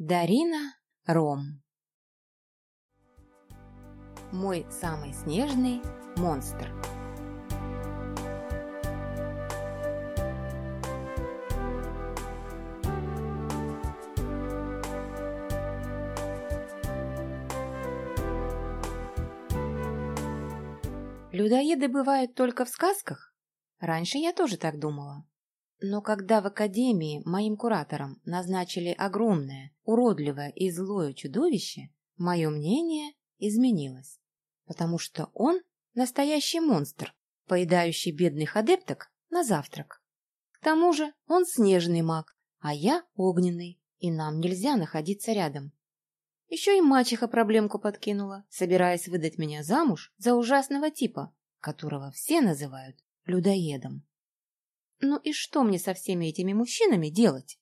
Дарина Ром Мой самый снежный монстр Людоеды бывают только в сказках? Раньше я тоже так думала. Но когда в академии моим куратором назначили огромное, уродливое и злое чудовище, мое мнение изменилось. Потому что он настоящий монстр, поедающий бедных адепток на завтрак. К тому же он снежный маг, а я огненный, и нам нельзя находиться рядом. Еще и мачеха проблемку подкинула, собираясь выдать меня замуж за ужасного типа, которого все называют людоедом. Ну и что мне со всеми этими мужчинами делать?